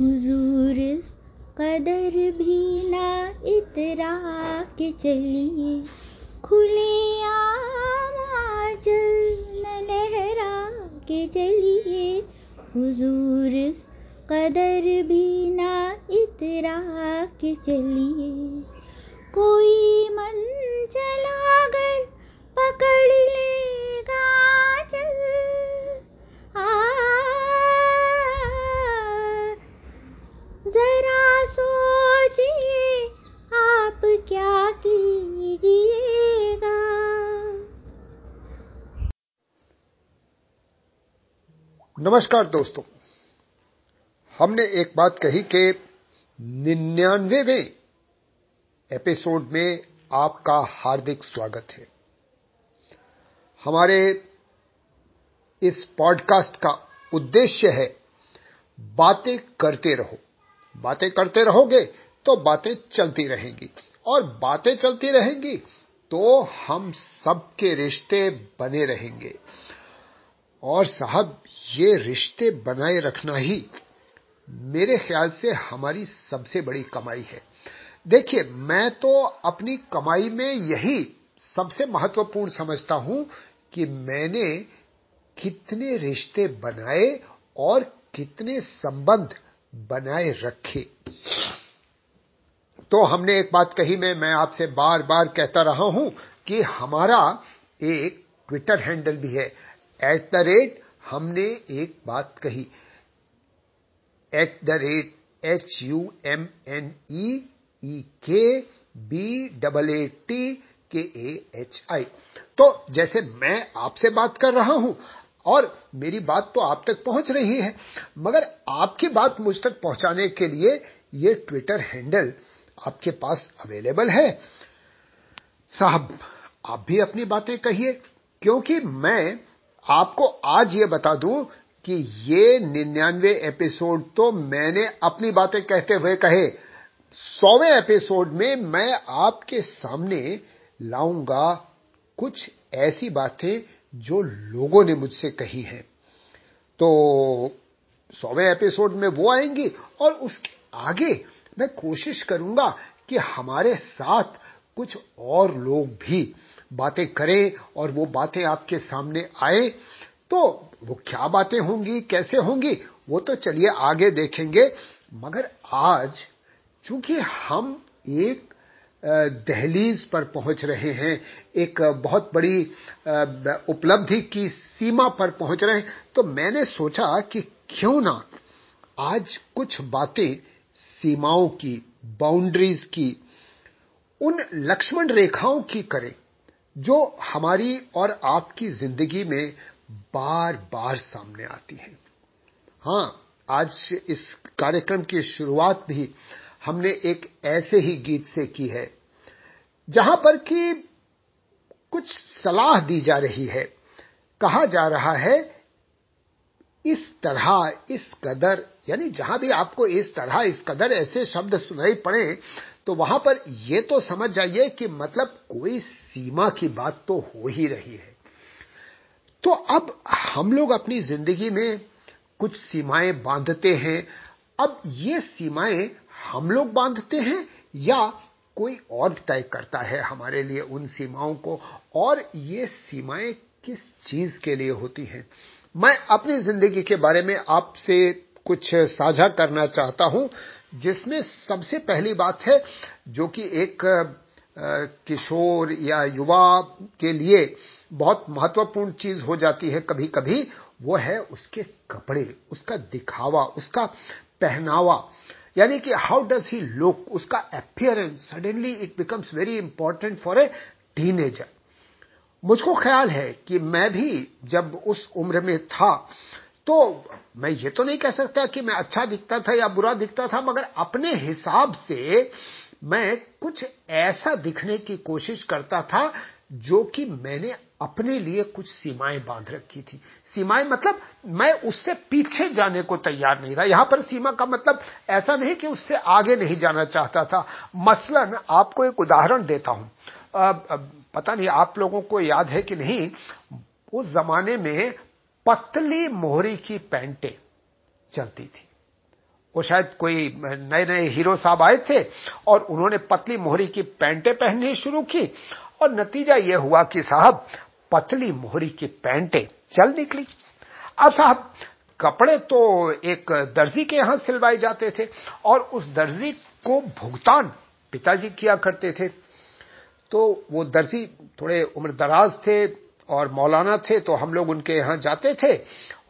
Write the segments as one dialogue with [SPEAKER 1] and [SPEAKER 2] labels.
[SPEAKER 1] हुजूर कदर भी ना इतरा के चलिए। खुले आमाचल न लहरा के चलिए। हुजूर कदर भी ना इतरा के चलिए। कोई मन चला कर पकड़ लेगा
[SPEAKER 2] नमस्कार दोस्तों। हमने एक बात कही कि निन्यानवेवें एपिसोड में आपका हार्दिक स्वागत है। हमारे इस पॉडकास्ट का उद्देश्य है बातें करते रहो। बातें करते रहोगे तो बातें चलती रहेंगी। और बातें चलती रहेंगी तो हम सबके रिश्ते बने रहेंगे। और साहब, ये रिश्ते बनाए रखना ही मेरे ख्याल से हमारी सबसे बड़ी कमाई है। देखिए, मैं तो अपनी कमाई में यही सबसे महत्वपूर्ण समझता हूँ कि मैंने कितने रिश्ते बनाए और कितने संबंध बनाए रखे। तो हमने एक बात कही, में, मैं आपसे बार बार कहता रहा हूँ कि हमारा एक ट्विटर हैंडल भी है। एट द रेट हमने एक बात कही। At the rate H U M N E E K B double A T के ए एच आई तो जैसे मैं आपसे बात कर रहा हूँ, और मेरी बात तो आप तक पहुँच रही है, मगर आपकी बात मुझ तक पहुँचाने के लिए ये ट्विटर हैंडल आपके पास अवेलेबल है। साहब, आप भी अपनी बातें कहिए, क्योंकि मैं आपको आज ये बता दूँ कि ये निन्यानवे एपिसोड तो मैंने अपनी बातें कहते हुए कहे। सौवें एपिसोड में मैं आपके सामने लाऊँगा कुछ ऐसी बातें जो लोगों ने मुझसे कही हैं। तो सौवें एपिसोड में वो आएँगी और उसके आगे मैं कोशिश करूँगा कि हमारे साथ कुछ और लोग भी बातें करें और वो बातें आपके सामने आए तो वो क्या बातें होंगी, कैसे होंगी, वो तो चलिए आगे देखेंगे। मगर आज, चूँकि हम एक दहलीज पर पहुँच रहे हैं, एक बहुत बड़ी उपलब्धि की सीमा पर पहुँच रहे हैं तो मैंने सोचा कि क्यों ना आज कुछ बातें सीमाओं की बाउंड्रीज की, उन लक्ष्मण रेखाओं की करें। जो हमारी और आपकी ज़िंदगी में बार बार सामने आती है। हाँ, आज इस कार्यक्रम की शुरुआत भी हमने एक ऐसे ही गीत से की है, जहाँ पर कि कुछ सलाह दी जा रही है। कहा जा रहा है, इस तरह, इस कदर, यानी जहाँ भी आपको इस तरह, इस कदर ऐसे शब्द सुनाई पड़े तो वहाँ पर यह तो समझ जाइए कि मतलब कोई सीमा की बात तो हो ही रही है। तो अब हम लोग अपनी ज़िंदगी में कुछ सीमाएँ बांधते हैं। अब ये सीमाएँ हम लोग बांधते हैं या कोई और तय करता है हमारे लिए उन सीमाओं को? और ये सीमाएँ किस चीज़ के लिए होती हैं? मैं अपनी ज़िंदगी के बारे में आपसे कुछ साझा करना चाहता हूँ। जिसमें सबसे पहली बात है जो कि एक किशोर या युवा के लिए बहुत महत्वपूर्ण चीज़ हो जाती है कभी कभी वो है उसके कपड़े, उसका दिखावा, उसका पहनावा। यानी कि हाउ डज ही लुक उसका appearance suddenly it becomes very important for a teenager मुझको ख्याल है कि मैं भी जब उस उम्र में था तो मैं ये तो नहीं कह सकता कि मैं अच्छा दिखता था या बुरा दिखता था मगर अपने हिसाब से मैं कुछ ऐसा दिखने की कोशिश करता था जो कि मैंने अपने लिए कुछ सीमाएँ बाँध रखी थी। सीमाएँ मतलब मैं उससे पीछे जाने को तैयार नहीं रहा। यहाँ पर सीमा का मतलब ऐसा नहीं कि उससे आगे नहीं जाना चाहता था। मसलन आपको एक उदाहरण देता हूँ। अब, अब, पता नहीं आप लोगों को याद है कि नहीं उस जमाने में पतली मोहरी की पैंटें चलती थी। वो शायद कोई नए नए हीरो साहब आए थे और उन्होंने पतली मोहरी की पैंटें पहननी शुरू की और नतीजा यह हुआ कि साहब, पतली मोहरी की पैंटें चल निकली। अब साहब, कपड़े तो एक दर्जी के यहाँ सिलवाए जाते थे और उस दर्जी को भुगतान पिताजी किया करते थे। तो वो दर्जी थोड़े उम्र दराज थे और मौलाना थे तो हम लोग उनके यहाँ जाते थे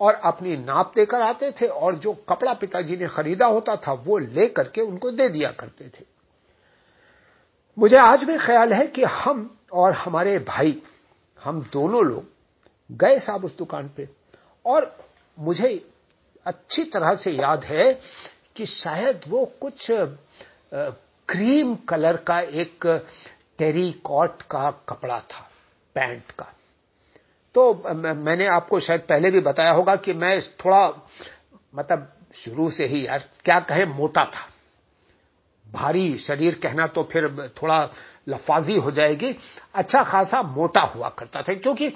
[SPEAKER 2] और अपनी नाप देकर आते थे और जो कपड़ा पिताजी ने खरीदा होता था, वो ले करके उनको दे दिया करते थे। मुझे आज भी ख्याल है कि हम और हमारे भाई, हम दोनों लोग गए साहब उस दुकान पे और मुझे अच्छी तरह से याद है कि शायद वो कुछ क्रीम कलर का एक टेरिकॉट का कपड़ा था, पैंट का। तो मैंने आपको शायद पहले भी बताया होगा कि मैं थोड़ा मतलब शुरू से ही यार, क्या कहें, मोटा था। भारी शरीर कहना तो फिर थोड़ा लफाजी हो जाएगी। अच्छा खासा मोटा हुआ करता था, क्योंकि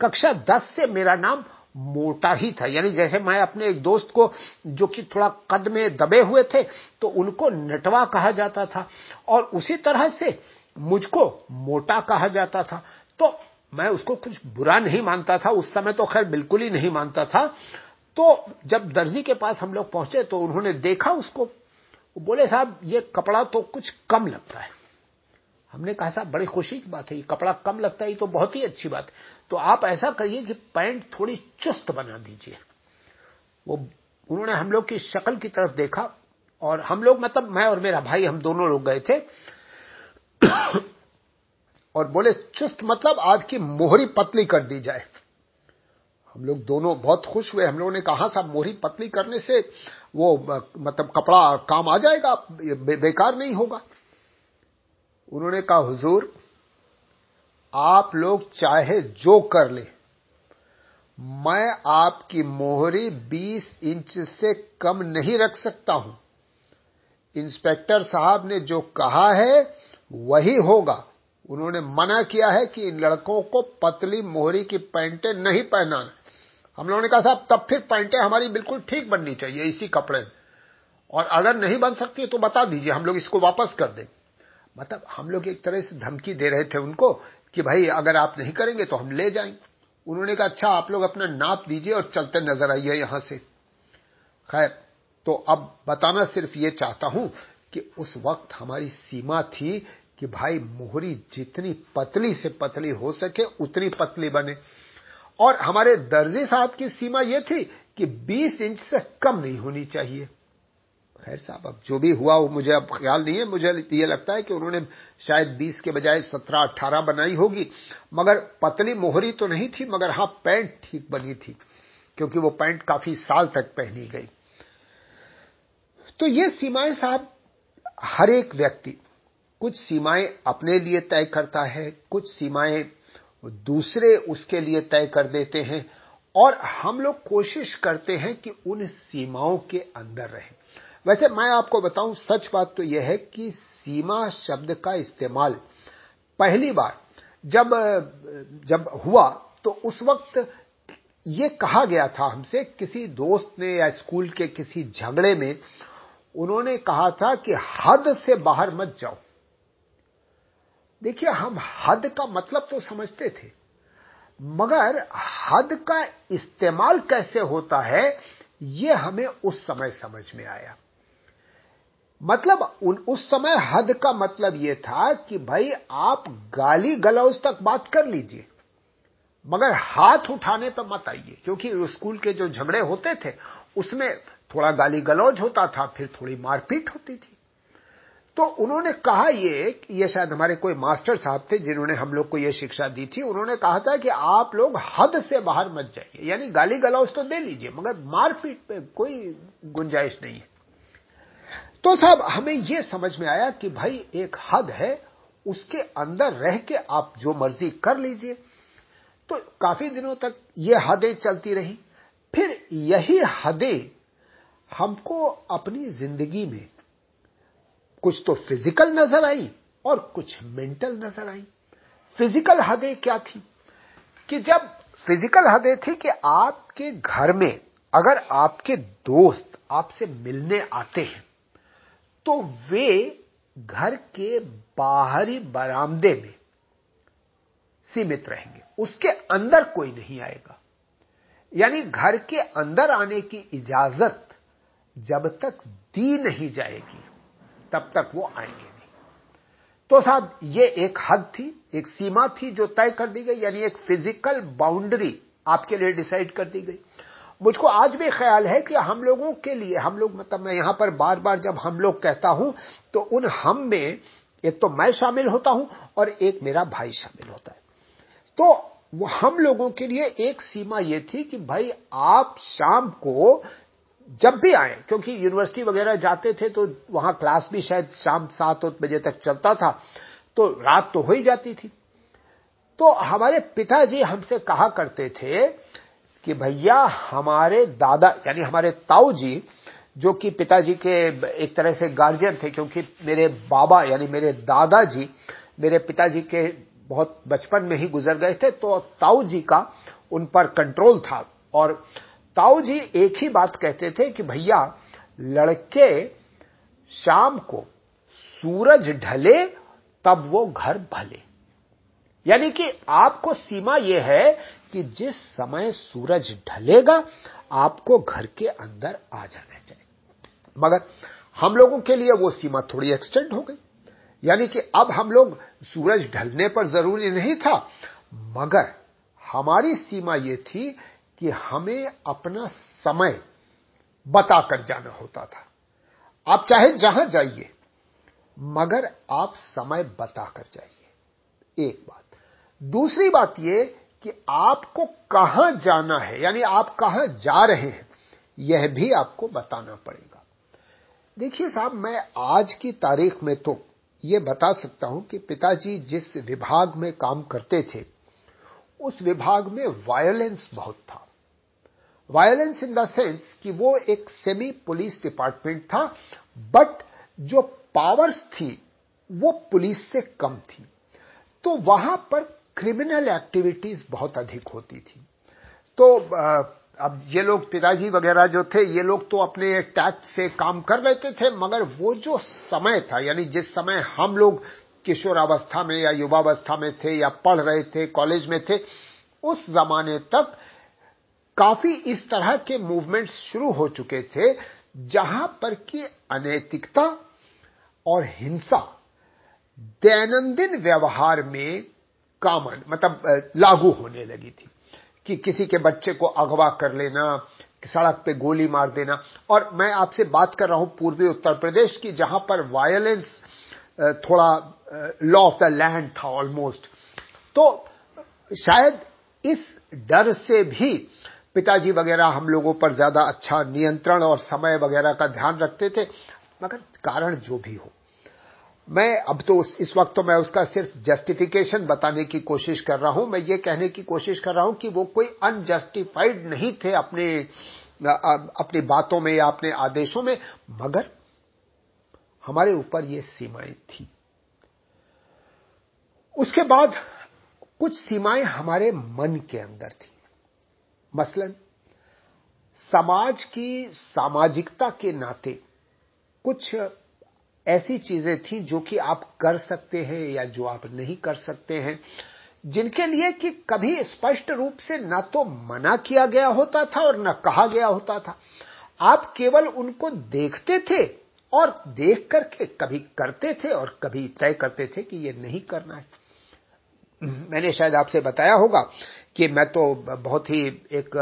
[SPEAKER 2] कक्षा दस से मेरा नाम मोटा ही था। यानी जैसे मैं अपने एक दोस्त को, जो कि थोड़ा कद में दबे हुए थे तो उनको नटवा कहा जाता था। और उसी तरह से मुझको मोटा कहा जाता था। तो मैं उसको कुछ बुरा नहीं मानता था, उस समय तो खैर बिल्कुल ही नहीं मानता था। तो जब दर्जी के पास हम लोग पहुँचे तो उन्होंने देखा उसको। बोले, साहब, ये कपड़ा तो कुछ कम लगता है। हमने कहा, साहब, बड़ी खुशी की बात है, ये कपड़ा कम लगता है, ये तो बहुत ही अच्छी बात है। तो आप ऐसा करिए कि पैंट थोड़ी चुस्त बना दीजिए। वो, उन्होंने हम लोग की शक्ल की तरफ़ देखा और हम लोग मतलब मैं और मेरा भाई, हम दोनों लोग गए थे। और बोले चुस्त मतलब आपकी मोहरी पतली कर दी जाए। हम लोग दोनों बहुत खुश हुए। हम लोगों ने कहा साहब मोहरी पतली करने से वो मतलब कपड़ा काम आ जाएगा बे, बेकार नहीं होगा। उन्होंने कहा हुजूर आप लोग चाहे जो कर ले मैं आपकी मोहरी 20 इंच से कम नहीं रख सकता हूँ। इंस्पेक्टर साहब ने जो कहा है वही होगा। उन्होंने मना किया है कि इन लड़कों को पतली मोहरी की पैंटें नहीं पहनाना। हम लोगों ने कहा, साहब, तब फिर पैंटें हमारी बिल्कुल ठीक बननी चाहिए, इसी कपड़े और अगर नहीं बन सकती तो बता दीजिए, हम लोग इसको वापस कर दें। मतलब हम लोग एक तरह से धमकी दे रहे थे उनको कि, भाई, अगर आप नहीं करेंगे तो हम ले जाएँगे उन्होंने कहा अच्छा आप लोग अपना नाप दीजिए और चलते नज़र आइए यहाँ से। खैर तो अब बताना सिर्फ़ ये चाहता हूँ कि उस वक्त हमारी सीमा थी कि भाई मोहरी जितनी पतली से पतली हो सके, उतनी पतली बने। और हमारे दर्जी साहब की सीमा यह थी कि 20 इंच से कम नहीं होनी चाहिए। खैर साहब, अब जो भी हुआ, वो मुझे अब ख्याल नहीं है। मुझे ये लगता है कि उन्होंने शायद 20 के बजाय 17 18 बनाई होगी। मगर पतली मोहरी तो नहीं थी, मगर हाँ पैंट ठीक बनी थी, क्योंकि वो पैंट काफ़ी साल तक पहनी गई। तो ये सीमाएँ साहब, हर एक व्यक्ति कुछ सीमाएँ अपने लिए तय करता है, कुछ सीमाएँ दूसरे उसके लिए तय कर देते हैं और हम लोग कोशिश करते हैं कि उन सीमाओं के अंदर रहें। वैसे मैं आपको बताऊँ, सच बात तो यह है कि सीमा शब्द का इस्तेमाल पहली बार जब जब हुआ तो उस वक्त ये कहा गया था हमसे, किसी दोस्त ने या स्कूल के किसी झगड़े में उन्होंने कहा था कि हद से बाहर मत जाओ। देखिए, हम हद का मतलब तो समझते थे, मगर हद का इस्तेमाल कैसे होता है यह हमें उस समय समझ में आया। मतलब उन, उस समय हद का मतलब यह था कि भाई, आप गाली गलौज तक बात कर लीजिए, मगर हाथ उठाने पर मत आइए, क्योंकि स्कूल के जो झगड़े होते थे, उसमें थोड़ा गाली गलौज होता था, फिर थोड़ी मारपीट होती थी। तो उन्होंने कहा ये ये शायद हमारे कोई मास्टर साहब थे जिन्होंने हम लोग को ये शिक्षा दी थी। उन्होंने कहा था कि आप लोग हद से बाहर मत जाइए। यानी गाली गलौज तो दे लीजिए, मगर मारपीट पे कोई गुंजाइश नहीं है। तो साहब, हमें यह समझ में आया कि भाई एक हद है, उसके अंदर रह के आप जो मर्ज़ी कर लीजिए। तो काफ़ी दिनों तक ये हदें चलती रही। फिर यही हदें हमको अपनी ज़िंदगी में कुछ तो फ़िज़िकल नज़र आई और कुछ मेंटल नज़र आई। फ़िज़िकल हदें क्या थी? कि जब फ़िज़िकल हदें थी कि आपके घर में अगर आपके दोस्त आपसे मिलने आते हैं तो वे घर के बाहरी बरामदे में सीमित रहेंगे। उसके अंदर कोई नहीं आएगा। यानी घर के अंदर आने की इजाज़त जब तक दी नहीं जाएगी तब तक वो आएँगे नहीं। तो साहब, ये एक हद थी, एक सीमा थी जो तय कर दी गई, यानी एक फ़िज़िकल बाउंड्री आपके लिए डिसाइड कर दी गई। मुझको आज भी ख्याल है कि हम लोगों के लिए, हम लोग मतलब मैं यहाँ पर बार बार जब हम लोग कहता हूँ तो उन हम में एक तो मैं शामिल होता हूँ और एक मेरा भाई शामिल होता है। तो हम लोगों के लिए एक सीमा यह थी कि भाई, आप शाम को जब भी आए, क्योंकि यूनिवर्सिटी वगैरह जाते थे तो वहाँ क्लास भी शायद शाम सात बजे तक चलता था तो रात तो हो ही जाती थी। तो हमारे पिताजी हमसे कहा करते थे कि भैया, हमारे दादा, यानी हमारे ताऊ जी जो कि पिताजी के एक तरह से गार्जियन थे, क्योंकि मेरे बाबा, यानी मेरे दादाजी, मेरे पिताजी के बहुत बचपन में ही गुजर गए थे तो ताऊ जी का उन पर कंट्रोल था। और ताऊ जी एक ही बात कहते थे कि भैया, लड़के शाम को सूरज ढले, तब वो घर भले। यानी कि आपको सीमा यह है कि जिस समय सूरज ढलेगा, आपको घर के अंदर आ जाना चाहिए। मगर हम लोगों के लिए वो सीमा थोड़ी एक्सटेंड हो गई। यानी कि अब हम लोग सूरज ढलने पर ज़रूरी नहीं था, मगर हमारी सीमा यह थी कि हमें अपना समय बताकर जाना होता था। आप चाहे जहाँ जाइए, मगर आप समय बताकर जाइए। एक बात। दूसरी बात यह कि आपको कहाँ जाना है, यानी आप कहाँ जा रहे हैं, यह भी आपको बताना पड़ेगा। देखिए साहब, मैं आज की तारीख में तो यह बता सकता हूँ कि पिताजी जिस विभाग में काम करते थे, उस विभाग में वायलेंस बहुत था। वायलेंस इन द सेंस कि वो एक सेमी पुलिस डिपार्टमेंट था बट जो पावर्स थी, वो पुलिस से कम थी। तो वहाँ पर क्रिमिनल एक्टिविटीज़ बहुत अधिक होती थी। तो अब ये लोग पिताजी वगैरह जो थे, ये लोग तो अपने टैक्ट से काम कर लेते थे मगर वो जो समय था, यानी जिस समय हम लोग किशोरावस्था में या युवावस्था में थे या पढ़ रहे थे कॉलेज में थे, उस जमाने तक काफ़ी इस तरह के मूवमेंट शुरू हो चुके थे, जहाँ पर कि अनैतिकता और हिंसा दैनंदिन व्यवहार में कॉमन मतलब लागू होने लगी थी। कि किसी के बच्चे को अगवा कर लेना, सड़क पे गोली मार देना। और मैं आपसे बात कर रहा हूँ पूर्वी उत्तर प्रदेश की, जहाँ पर वायलेंस थोड़ा लॉ ऑफ़ द लैंड था ऑलमोस्ट तो शायद इस डर से भी पिताजी वगैरह हम लोगों पर ज़्यादा अच्छा नियंत्रण और समय वगैरह का ध्यान रखते थे, मगर कारण जो भी हो। मैं अब तो इस वक्त तो मैं उसका सिर्फ़ जस्टिफिकेशन बताने की कोशिश कर रहा हूँ। मैं ये कहने की कोशिश कर रहा हूँ कि वो कोई अनजस्टिफाइड नहीं थे अपने, अपनी बातों में या अपने आदेशों में, मगर हमारे ऊपर ये सीमाएँ थी। उसके बाद कुछ सीमाएँ हमारे मन के अंदर थी। मसलन, समाज की सामाजिकता के नाते कुछ ऐसी चीज़ें थी जो कि आप कर सकते हैं या जो आप नहीं कर सकते हैं, जिनके लिए कि कभी स्पष्ट रूप से न तो मना किया गया होता था और न कहा गया होता था। आप केवल उनको देखते थे और देख करके कभी करते थे और कभी तय करते थे कि ये नहीं करना है। मैंने शायद आपसे बताया होगा कि मैं तो बहुत ही एक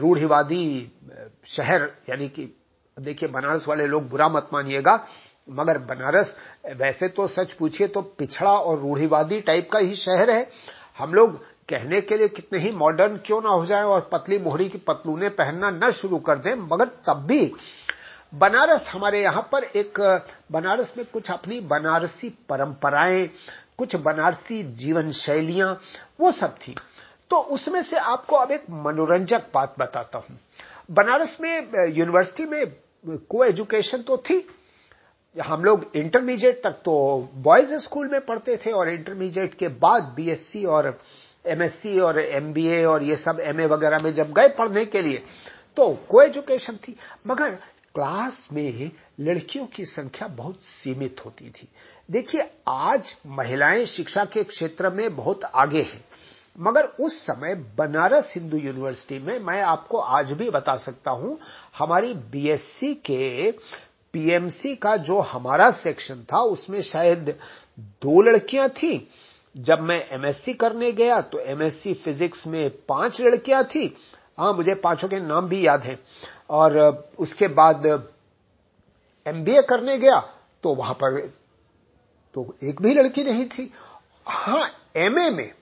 [SPEAKER 2] रूढ़िवादी शहर, यानी कि देखिए बनारस वाले लोग बुरा मत मानिएगा, मगर बनारस वैसे तो सच पूछिए तो पिछड़ा और रूढ़िवादी टाइप का ही शहर है। हम लोग कहने के लिए कितने ही मॉडर्न क्यों ना हो जाए और पतली मोहरी की पतलूने पहनना न शुरू कर दें, मगर तब भी बनारस हमारे यहाँ पर एक बनारस में कुछ अपनी बनारसी परंपराएँ कुछ बनारसी जीवन शैलियाँ वो सब थी। तो उसमें से आपको अब एक मनोरंजक बात बताता हूँ। बनारस में यूनिवर्सिटी में को एजुकेशन तो थी। हम लोग इंटरमीडिएट तक तो बॉयज़ स्कूल में पढ़ते थे और इंटरमीडिएट के बाद बीएससी और एमएससी और एमबीए और ये सब एमए वगैरह में जब गए पढ़ने के लिए तो को एजुकेशन थी। मगर क्लास में लड़कियों की संख्या बहुत सीमित होती थी। देखिए, आज महिलाएँ शिक्षा के क्षेत्र में बहुत आगे हैं, मगर उस समय बनारस हिंदू यूनिवर्सिटी में मैं आपको आज भी बता सकता हूँ, हमारी बीएससी के पीएमसी का जो हमारा सेक्शन था, उसमें शायद दो लड़कियाँ थी। जब मैं एमएससी करने गया तो एमएससी फिजिक्स में पाँच लड़कियाँ थी। हाँ मुझे पाँचों के नाम भी याद हैं। और उसके बाद एमबीए करने गया तो वहाँ पर तो एक भी लड़की नहीं थी। हाँ एमए में।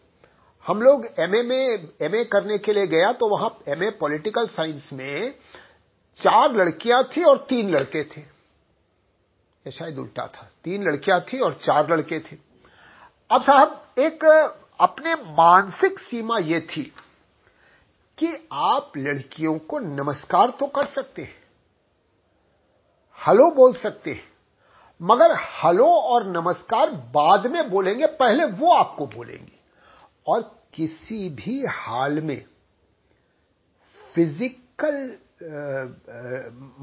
[SPEAKER 2] हम लोग एमए में एमए करने के लिए गया तो वहाँ एमए पॉलिटिकल साइंस में चार लड़कियाँ थी और तीन लड़के थे। ये शायद उल्टा था। तीन लड़कियाँ थी और चार लड़के थे। अब साहब, एक, अपने मानसिक सीमा ये थी कि आप लड़कियों को नमस्कार तो कर सकते हैं। हेलो बोल सकते हैं। मगर हेलो और नमस्कार बाद में बोलेंगे पहले वो आपको बोलेंगे। और किसी भी हाल में फ़िज़िकल आ,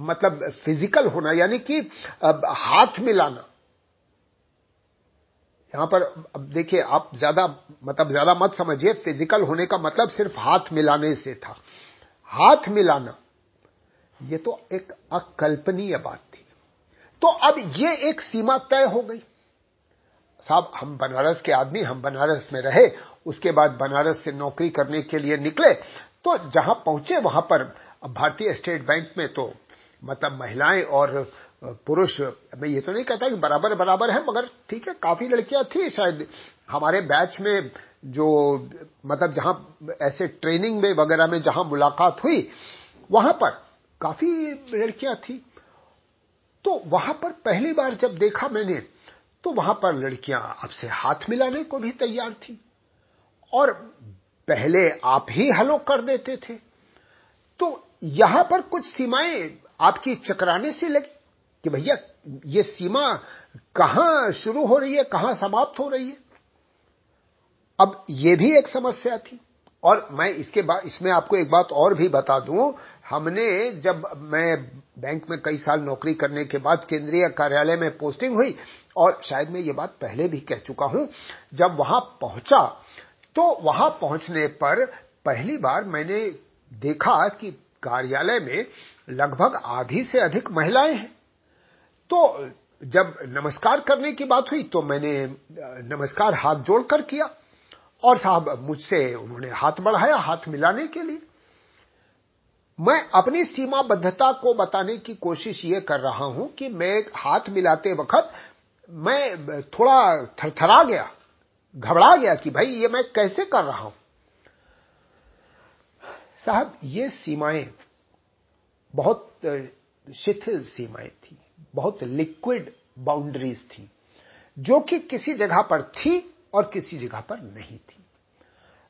[SPEAKER 2] मतलब फ़िज़िकल होना यानी कि हाथ मिलाना। यहाँ पर अब देखिए आप ज़्यादा मतलब ज़्यादा मत समझिए फ़िज़िकल होने का मतलब सिर्फ़ हाथ मिलाने से था। हाथ मिलाना ये तो एक अकल्पनीय बात थी। तो अब ये एक सीमा तय हो गई। साहब, हम बनारस के आदमी, हम बनारस में रहे, उसके बाद बनारस से नौकरी करने के लिए निकले तो जहाँ पहुँचे वहाँ पर भारतीय स्टेट बैंक में तो मतलब महिलाएँ और पुरुष, मैं ये तो नहीं कहता कि बराबर बराबर है, मगर ठीक है, काफ़ी लड़कियाँ थी शायद। हमारे बैच में जो मतलब जहाँ ऐसे ट्रेनिंग में वगैरह में जहाँ मुलाकात हुई, वहाँ पर काफ़ी लड़कियाँ थी। तो वहाँ पर पहली बार जब देखा मैंने तो वहाँ पर लड़कियाँ आपसे हाथ मिलाने को भी तैयार थी। और पहले आप ही हलो कर देते थे। तो यहाँ पर कुछ सीमाएँ आपकी चकराने से लगी कि भैया, ये सीमा कहाँ शुरू हो रही है, कहाँ समाप्त हो रही है? अब ये भी एक समस्या थी। और मैं इसके बाद, इसमें आपको एक बात और भी बता दूँ। हमने जब, मैं बैंक में कई साल नौकरी करने के बाद केंद्रीय कार्यालय में पोस्टिंग हुई और शायद मैं ये बात पहले भी कह चुका हूँ, जब वहाँ पहुँचा तो वहाँ पहुँचने पर पहली बार मैंने देखा कि कार्यालय में लगभग आधी से अधिक महिलाएँ हैं। तो जब नमस्कार करने की बात हुई तो मैंने नमस्कार हाथ जोड़कर किया। और साहब, मुझसे उन्होंने हाथ बढ़ाया, हाथ मिलाने के लिए। मैं अपनी सीमाबद्धता को बताने की कोशिश ये कर रहा हूँ कि मैं हाथ मिलाते वक्त मैं थोड़ा थरथरा गया, घबरा गया कि भाई, ये मैं कैसे कर रहा हूँ? साहब, ये सीमाएँ बहुत शिथिल सीमाएँ थी, बहुत लिक्विड बाउंड्रीज थी, जो कि किसी जगह पर थी और किसी जगह पर नहीं थी।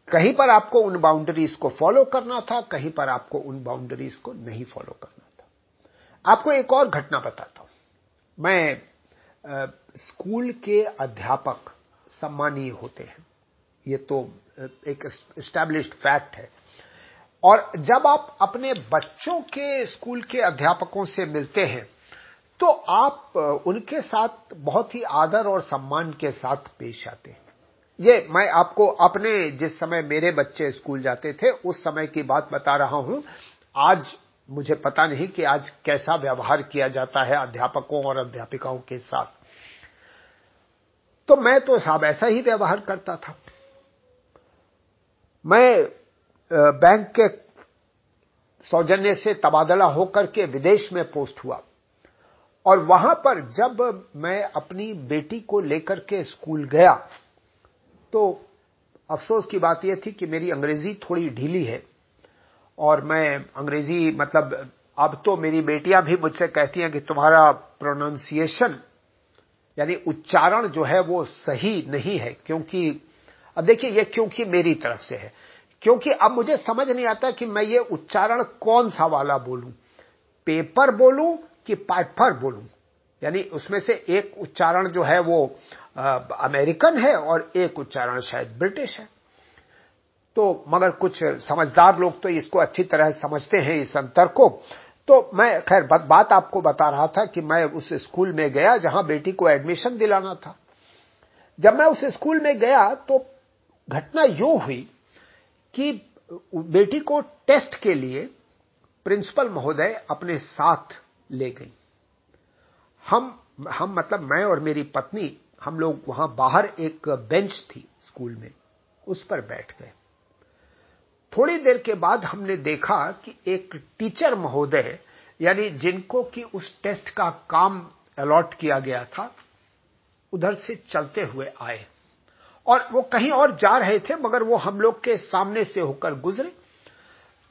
[SPEAKER 2] कहीं पर आपको उन बाउंड्रीज को फॉलो करना था कहीं पर आपको उन बाउंड्रीज को नहीं फॉलो करना था। आपको एक और घटना बताता हूँ। मैं आ, स्कूल के अध्यापक सम्मानीय होते हैं। ये तो एक एस्टैब्लिश्ड फैक्ट है। और जब आप अपने बच्चों के स्कूल के अध्यापकों से मिलते हैं तो आप उनके साथ बहुत ही आदर और सम्मान के साथ पेश आते हैं। ये मैं आपको अपने जिस समय मेरे बच्चे स्कूल जाते थे, उस समय की बात बता रहा हूँ। आज मुझे पता नहीं कि आज कैसा व्यवहार किया जाता है अध्यापकों और अध्यापिकाओं के साथ। तो मैं तो साहब ऐसा ही व्यवहार करता था। मैं बैंक के सौजन्य से तबादला होकर के विदेश में पोस्ट हुआ। और वहाँ पर जब मैं अपनी बेटी को लेकर के स्कूल गया तो अफसोस की बात यह थी कि मेरी अंग्रेज़ी थोड़ी ढीली है और मैं अंग्रेज़ी मतलब अब तो मेरी बेटियाँ भी मुझसे कहती हैं कि तुम्हारा प्रोनाउंसिएशन यानी उच्चारण जो है वो सही नहीं है, क्योंकि अब देखिए ये क्योंकि मेरी तरफ़ से है, क्योंकि अब मुझे समझ नहीं आता कि मैं ये उच्चारण कौन सा वाला बोलूँ पेपर बोलूँ कि पाइपर बोलूँ, यानी उसमें से एक उच्चारण जो है वो अमेरिकन है और एक उच्चारण शायद ब्रिटिश है। तो मगर कुछ समझदार लोग तो इसको अच्छी तरह समझते हैं इस अंतर को। तो मैं, खैर बात आपको बता रहा था कि मैं उस स्कूल में गया जहाँ बेटी को एडमिशन दिलाना था। जब मैं उस स्कूल में गया तो घटना यू हुई कि बेटी को टेस्ट के लिए प्रिंसिपल महोदय अपने साथ ले गई। हम हम मतलब मैं और मेरी पत्नी हम लोग वहाँ बाहर एक बेंच थी स्कूल में, उस पर बैठ गए। थोड़ी देर के बाद हमने देखा कि एक टीचर महोदय, यानी जिनको कि उस टेस्ट का काम अलॉट किया गया था, उधर से चलते हुए आए। और वो कहीं और जा रहे थे, मगर वो हम लोग के सामने से होकर गुजरे।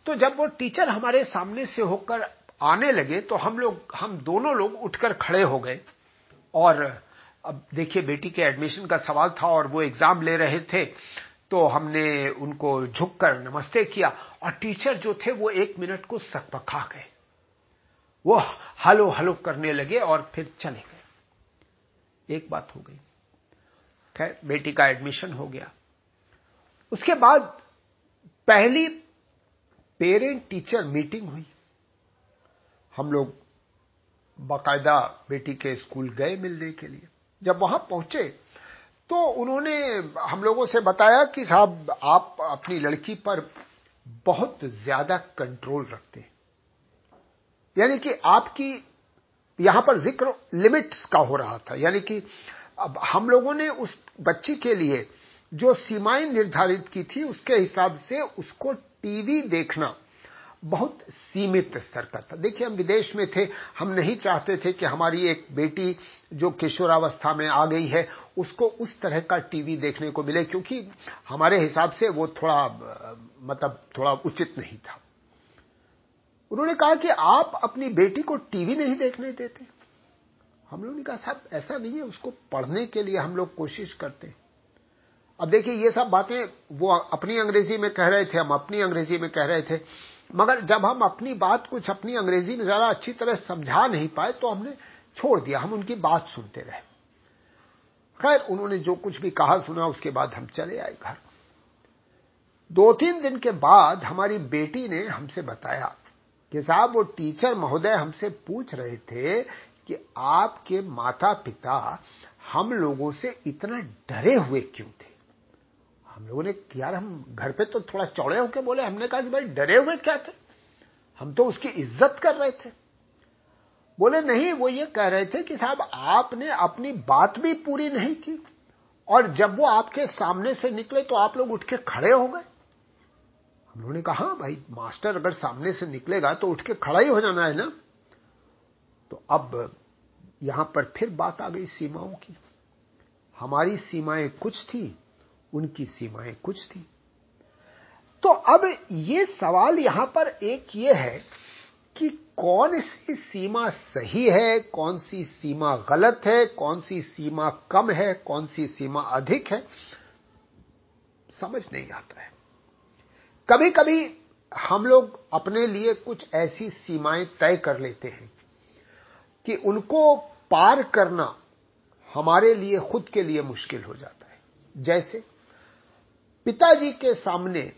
[SPEAKER 2] तो जब वो टीचर हमारे सामने से होकर आने लगे तो हम लोग, हम दोनों लोग उठकर खड़े हो गए और अब देखिए, बेटी के एडमिशन का सवाल था और वो एग्ज़ाम ले रहे थे तो हमने उनको झुककर नमस्ते किया और टीचर जो थे वो एक मिनट को सकपखा गए। वो हलो हलो करने लगे और फिर चले गए। एक बात हो गई। खैर, बेटी का एडमिशन हो गया। उसके बाद पहली पेरेंट टीचर मीटिंग हुई। हम लोग बाकायदा बेटी के स्कूल गए मिलने के लिए। जब वहाँ पहुँचे तो उन्होंने हम लोगों से बताया कि साहब, आप अपनी लड़की पर बहुत ज़्यादा कंट्रोल रखते हैं। यानी कि आपकी यहाँ पर ज़िक्र लिमिट्स का हो रहा था। यानी कि अब हम लोगों ने उस बच्ची के लिए जो सीमाएँ निर्धारित की थी, उसके हिसाब से उसको टीवी देखना बहुत सीमित स्तर का था। देखिए, हम विदेश में थे, हम नहीं चाहते थे कि हमारी एक बेटी जो किशोरावस्था में आ गई है, उसको उस तरह का टीवी देखने को मिले, क्योंकि हमारे हिसाब से वो थोड़ा मतलब थोड़ा उचित नहीं था। उन्होंने कहा कि आप अपनी बेटी को टीवी नहीं देखने देते। हम लोगों ने कहा, साहब, ऐसा नहीं है, उसको पढ़ने के लिए हम लोग कोशिश करते हैं। अब देखिए, ये सब बातें वो अपनी अंग्रेज़ी में कह रहे थे, हम अपनी अंग्रेज़ी में कह रहे थे। मगर जब हम अपनी बात कुछ अपनी अंग्रेज़ी में जरा अच्छी तरह समझा नहीं पाए तो हमने छोड़ दिया। हम उनकी बात सुनते रहे। खैर, उन्होंने जो कुछ भी कहा, सुना, उसके बाद हम चले आए घर। दो तीन दिन के बाद हमारी बेटी ने हमसे बताया कि साहब, वो टीचर महोदय हमसे पूछ रहे थे कि आपके माता पिता हम लोगों से इतना डरे हुए क्यों थे? हम लोगों ने, यार, हम घर पे तो थोड़ा चौड़े होकर बोले, हमने कहा कि भाई, डरे हुए क्या थे? हम तो उसकी इज़्ज़त कर रहे थे। बोले, नहीं, वो ये कह रहे थे कि साहब, आपने अपनी बात भी पूरी नहीं की और जब वो आपके सामने से निकले तो आप लोग उठ के खड़े हो गए। हम लोगों ने कहा हाँ भाई, मास्टर अगर सामने से निकलेगा तो उठ के खड़ा ही हो जाना है ना? तो अब यहाँ पर फिर बात आ गई सीमाओं की। हमारी सीमाएँ कुछ थी उनकी सीमाएँ कुछ थी। तो अब ये सवाल यहाँ पर एक ये है कि कौन सी सीमा सही है, कौन सी सीमा गलत है, कौन सी सीमा कम है, कौन सी सीमा अधिक है, समझ नहीं आता है। कभी कभी हम लोग अपने लिए कुछ ऐसी सीमाएँ तय कर लेते हैं कि उनको पार करना हमारे लिए, खुद के लिए मुश्किल हो जाता है। जैसे पिताजी के सामने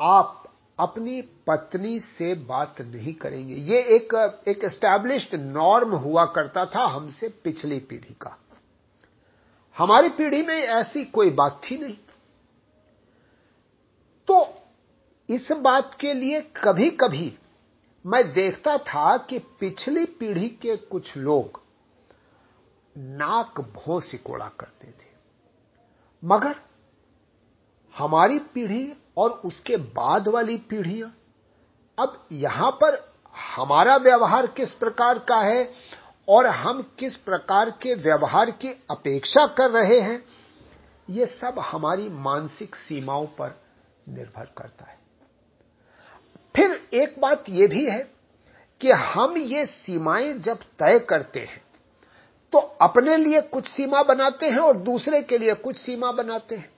[SPEAKER 2] आप अपनी पत्नी से बात नहीं करेंगे। ये एक एक एस्टैब्लिश्ड नॉर्म हुआ करता था हमसे पिछली पीढ़ी का। हमारी पीढ़ी में ऐसी कोई बात थी नहीं। तो इस बात के लिए कभी कभी मैं देखता था कि पिछली पीढ़ी के कुछ लोग नाक भों सिकोड़ा करते थे। मगर हमारी पीढ़ी और उसके बाद वाली पीढ़ियाँ। अब यहाँ पर हमारा व्यवहार किस प्रकार का है और हम किस प्रकार के व्यवहार की अपेक्षा कर रहे हैं, ये सब हमारी मानसिक सीमाओं पर निर्भर करता है। फिर एक बात यह भी है कि हम ये सीमाएँ जब तय करते हैं तो अपने लिए कुछ सीमा बनाते हैं और दूसरे के लिए कुछ सीमा बनाते हैं।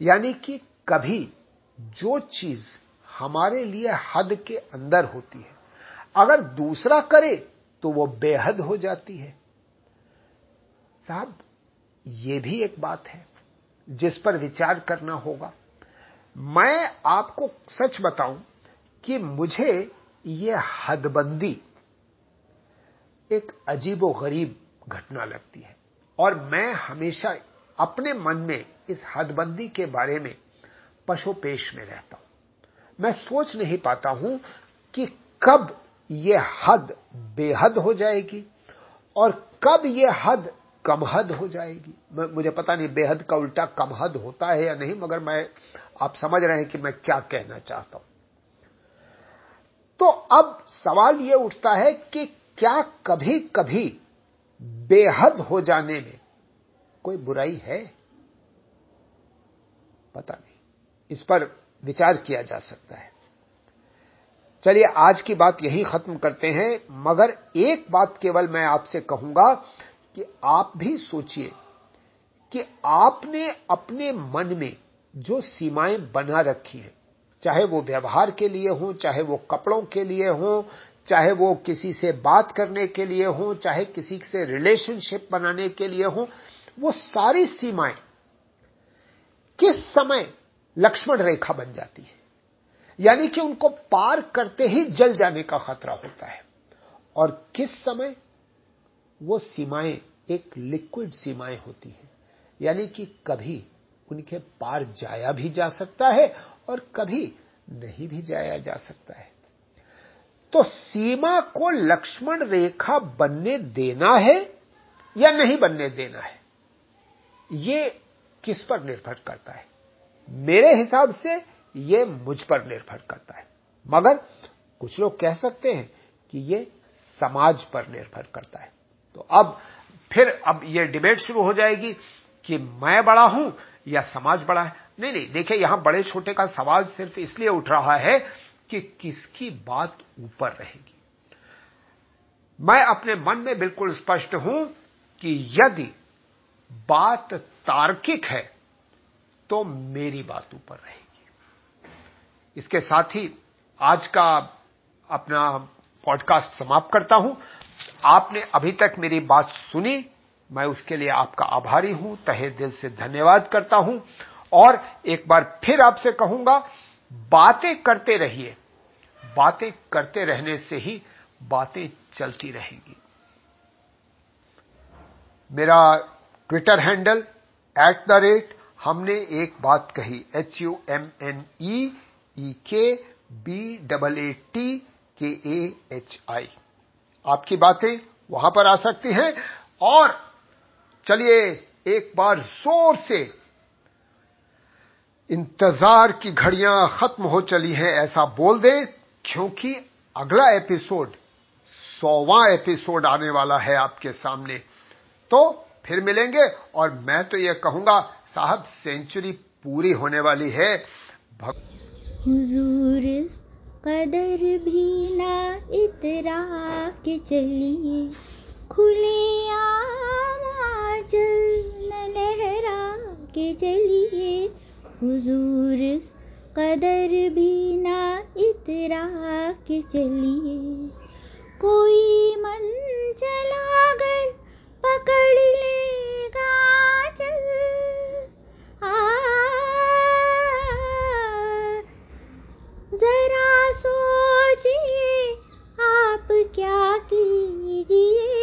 [SPEAKER 2] यानी कि कभी जो चीज़ हमारे लिए हद के अंदर होती है, अगर दूसरा करे तो वो बेहद हो जाती है। साहब, ये भी एक बात है जिस पर विचार करना होगा। मैं आपको सच बताऊँ कि मुझे यह हदबंदी, एक अजीबो गरीब घटना लगती है। और मैं हमेशा अपने मन में इस हदबंदी के बारे में पशुपेश में रहता हूँ। मैं सोच नहीं पाता हूँ कि कब यह हद बेहद हो जाएगी और कब यह हद कम हद हो जाएगी। मुझे पता नहीं बेहद का उल्टा कम हद होता है या नहीं, मगर मैं, आप समझ रहे हैं कि मैं क्या कहना चाहता हूँ। तो अब सवाल यह उठता है कि क्या कभी कभी बेहद हो जाने में कोई बुराई है? पता नहीं। इस पर विचार किया जा सकता है। चलिए, आज की बात यही खत्म करते हैं, मगर एक बात केवल मैं आपसे कहूँगा कि आप भी सोचिए कि आपने अपने मन में जो सीमाएँ बना रखी हैं, चाहे वो व्यवहार के लिए हो, चाहे वो कपड़ों के लिए हो, चाहे वो किसी से बात करने के लिए हो, चाहे किसी से रिलेशनशिप बनाने के लिए हो, वो सारी सीमाएँ किस समय लक्ष्मण रेखा बन जाती है? यानी कि उनको पार करते ही जल जाने का खतरा होता है। और किस समय? वो सीमाएँ, एक लिक्विड सीमाएँ होती हैं। यानी कि कभी उनके पार जाया भी जा सकता है और कभी नहीं भी जाया जा सकता है। तो सीमा को लक्ष्मण रेखा बनने देना है या नहीं बनने देना है? ये किस पर निर्भर करता है? मेरे हिसाब से यह मुझ पर निर्भर करता है। मगर कुछ लोग कह सकते हैं कि यह समाज पर निर्भर करता है। तो अब फिर अब यह डिबेट शुरू हो जाएगी कि मैं बड़ा हूँ या समाज बड़ा है। नहीं नहीं, देखिए, यहाँ बड़े छोटे का सवाल सिर्फ़ इसलिए उठ रहा है कि किसकी बात ऊपर रहेगी। मैं अपने मन में बिल्कुल स्पष्ट हूँ कि यदि बात तार्किक है तो मेरी बात ऊपर रहेगी। इसके साथ ही आज का अपना पॉडकास्ट समाप्त करता हूँ। आपने अभी तक मेरी बात सुनी, मैं उसके लिए आपका आभारी हूँ, तहे दिल से धन्यवाद करता हूँ। और एक बार फिर आपसे कहूँगा, बातें करते रहिए। बातें करते रहने से ही बातें चलती रहेंगी। मेरा Twitter handle at the rate हमने एक बात कही H U M N E E K B double A T के ए एच आई आपकी बातें वहाँ पर आ सकती हैं। और चलिए एक बार ज़ोर से, इंतज़ार की घड़ियाँ खत्म हो चली हैं, ऐसा बोल दें, क्योंकि अगला एपिसोड, सौवा एपिसोड आने वाला है आपके सामने। तो फिर मिलेंगे। और मैं तो यह कहूँगा, साहब सेंचुरी पूरी होने वाली है।
[SPEAKER 1] हुजूर कदर भी ना इतरा के चलिए। खुले लहरा के चलिए। हुजूर कदर भी ना इतरा के चलिए। कोई मन चला कर जरा सोचिए आप क्या कीजिए।